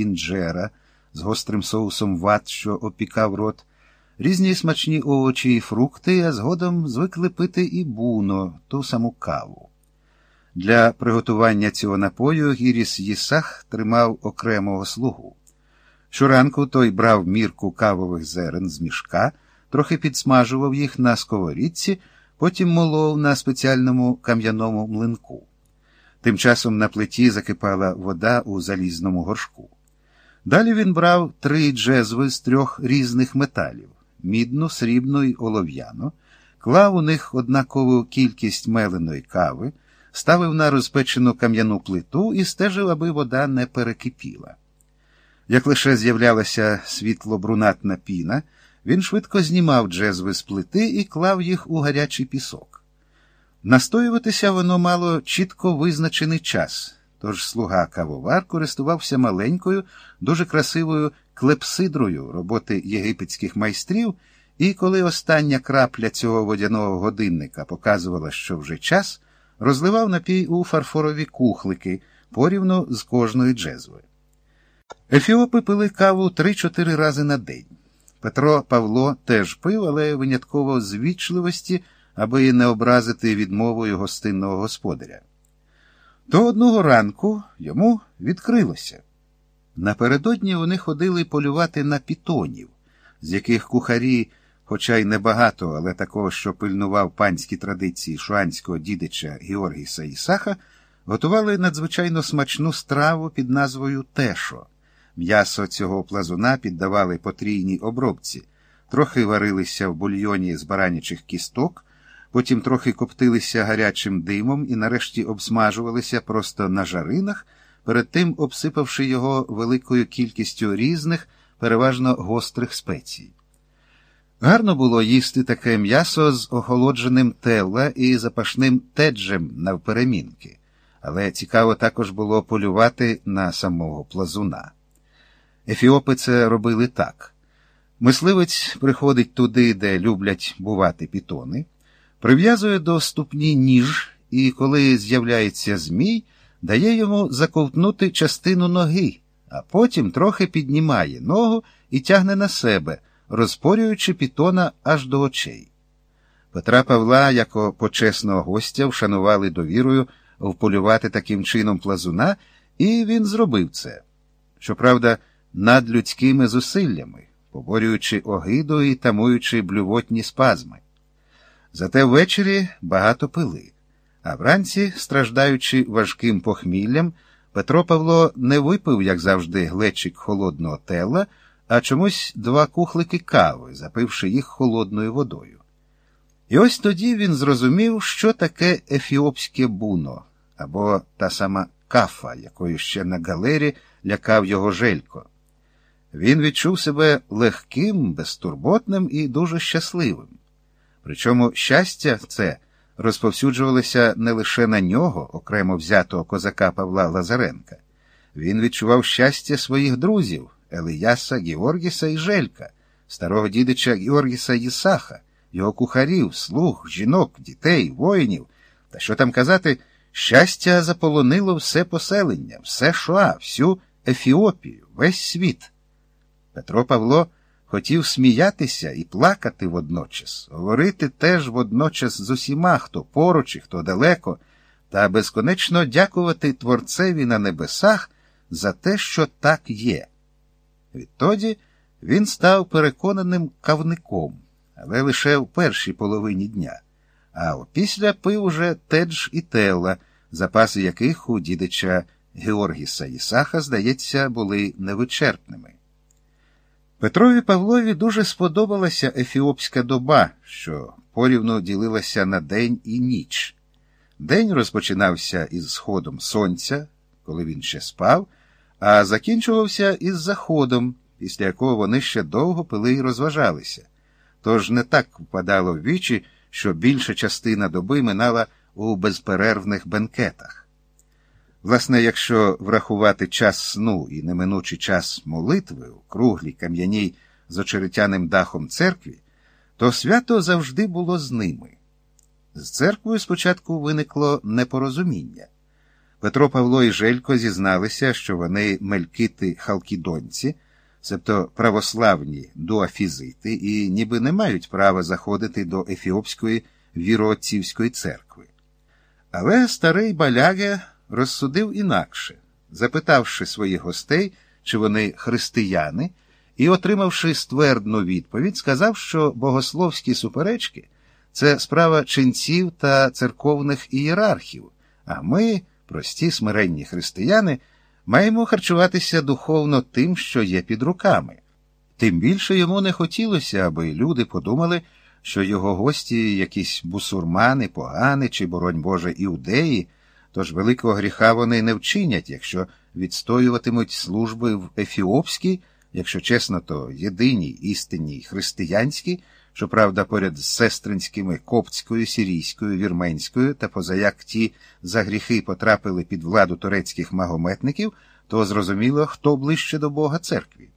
інджера з гострим соусом ват, що опікав рот, різні смачні овочі і фрукти, а згодом звикли пити і буно, ту саму каву. Для приготування цього напою Гіріс Єсах тримав окремого слугу. Щоранку той брав мірку кавових зерен з мішка, трохи підсмажував їх на сковорідці, потім молов на спеціальному кам'яному млинку. Тим часом на плиті закипала вода у залізному горшку. Далі він брав три джезви з трьох різних металів мідну, срібну й олов'яну, клав у них однакову кількість меленої кави, ставив на розпечену кам'яну плиту і стежив, аби вода не перекипіла. Як лише з'являлася світло-брунатна піна, він швидко знімав джезви з плити і клав їх у гарячий пісок. Настоюватися воно мало чітко визначений час, тож слуга кавовар користувався маленькою, дуже красивою клепсидрою роботи єгипетських майстрів, і коли остання крапля цього водяного годинника показувала, що вже час, розливав напій у фарфорові кухлики порівну з кожною джезвою. Ефіопи пили каву три-чотири рази на день. Петро Павло теж пив, але винятково з вічливості, аби не образити відмовою гостинного господаря. То одного ранку йому відкрилося. Напередодні вони ходили полювати на пітонів, з яких кухарі, хоча й небагато, але такого, що пильнував панські традиції шуанського дідича Георгіса Ісаха, готували надзвичайно смачну страву під назвою Тешо. М'ясо цього плазуна піддавали потрійній обробці, трохи варилися в бульйоні з баранячих кісток, потім трохи коптилися гарячим димом і нарешті обсмажувалися просто на жаринах, перед тим обсипавши його великою кількістю різних, переважно гострих спецій. Гарно було їсти таке м'ясо з охолодженим телла і запашним теджем навперемінки, але цікаво також було полювати на самого плазуна. Ефіопи це робили так. Мисливець приходить туди, де люблять бувати пітони, прив'язує до ступні ніж і, коли з'являється змій, дає йому заковтнути частину ноги, а потім трохи піднімає ногу і тягне на себе, розпорюючи пітона аж до очей. Петра Павла, як почесного гостя, вшанували довірою вполювати таким чином плазуна, і він зробив це. Щоправда, над людськими зусиллями, поборюючи огиду і тамуючи блювотні спазми. Зате ввечері багато пили, а вранці, страждаючи важким похміллям, Петро Павло не випив, як завжди, глечик холодного тела, а чомусь два кухлики кави, запивши їх холодною водою. І ось тоді він зрозумів, що таке ефіопське буно або та сама кафа, якою ще на галері лякав його желько. Він відчув себе легким, безтурботним і дуже щасливим. Причому щастя це розповсюджувалося не лише на нього, окремо взятого козака Павла Лазаренка. Він відчував щастя своїх друзів Елияса, Георгіса і Желька, старого дідича Георгіса Єсаха, його кухарів, слуг, жінок, дітей, воїнів. Та що там казати, щастя заполонило все поселення, все Шоа, всю Ефіопію, весь світ. Петро Павло хотів сміятися і плакати водночас, говорити теж водночас з усіма, хто поруч і хто далеко, та безконечно дякувати Творцеві на небесах за те, що так є. Відтоді він став переконаним кавником, але лише в першій половині дня, а опісля пив уже тедж і телла, запаси яких у дідича Георгіса Ісаха, здається, були невичерпними. Петрові Павлові дуже сподобалася ефіопська доба, що порівну ділилася на день і ніч. День розпочинався із сходом сонця, коли він ще спав, а закінчувався із заходом, після якого вони ще довго пили і розважалися. Тож не так впадало в вічі, що більша частина доби минала у безперервних бенкетах. Власне, якщо врахувати час сну і неминучий час молитви у круглій кам'яній з очеретяним дахом церкві, то свято завжди було з ними. З церквою спочатку виникло непорозуміння. Петро Павло і Желько зізналися, що вони мелькити халкідонці, себто православні дуафізити, і ніби не мають права заходити до Ефіопської віроотцівської церкви. Але старий баляге розсудив інакше, запитавши своїх гостей, чи вони християни, і, отримавши ствердну відповідь, сказав, що богословські суперечки це справа ченців та церковних ієрархів, а ми, прості смиренні християни, маємо харчуватися духовно тим, що є під руками. Тим більше йому не хотілося, аби люди подумали, що його гості якісь бусурмани, погани чи, боронь Боже, іудеї, тож великого гріха вони не вчинять, якщо відстоюватимуть служби в Ефіопській, якщо чесно, то єдиній істинній християнській, щоправда, поряд з сестринськими коптською, сірійською, вірменською та позаяк ті за гріхи потрапили під владу турецьких магометників, то зрозуміло, хто ближче до Бога церкві.